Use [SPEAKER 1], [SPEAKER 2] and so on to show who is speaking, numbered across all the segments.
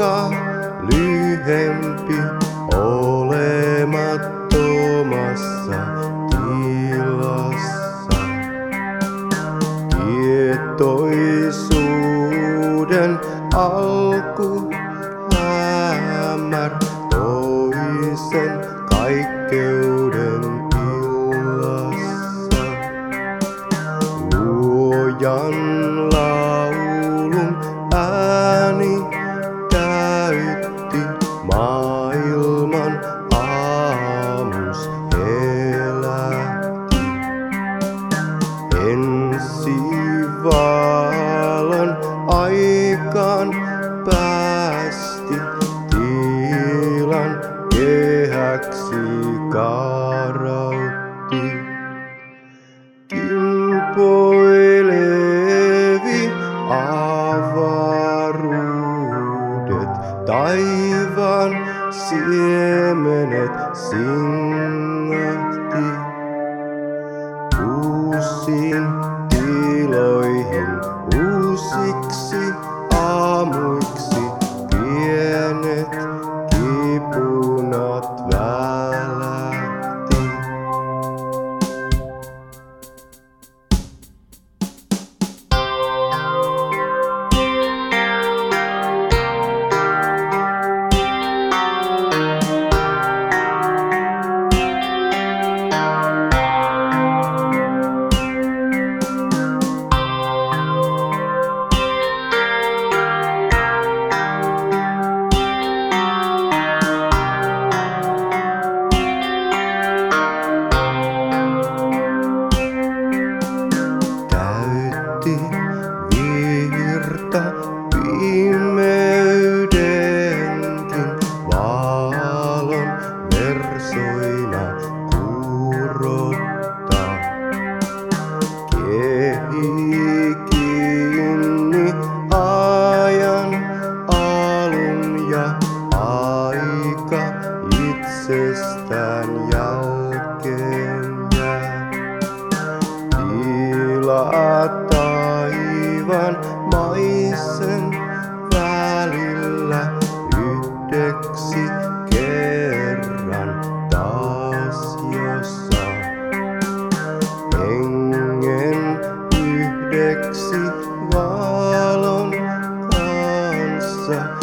[SPEAKER 1] aika lyhempi olemattomassa tilassa. Tietoisuuden alku hämär toisen kaikkeuden illassa. Luojan laulun valon aikaan päästi tilan kehäksi karautti. Kimpoilevi avaruudet, taivaan siemenet singahti. Tiloihin, uusiksi aamuiksi, pienet aika itsestään jälkeen jää. Taivaan maisen välillä yhdeksi kerran taas jossa hengen yhdeksi valon kanssa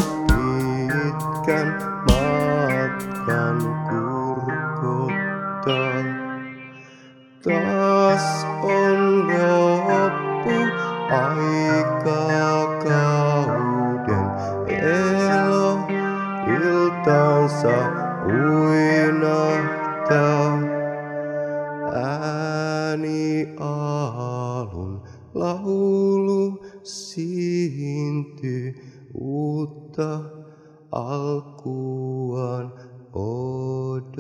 [SPEAKER 1] Taas on loppu aikakauden elo iltansa uinahtaa. Ääni aallon laulu siintyy uutta alkuaan odottaa.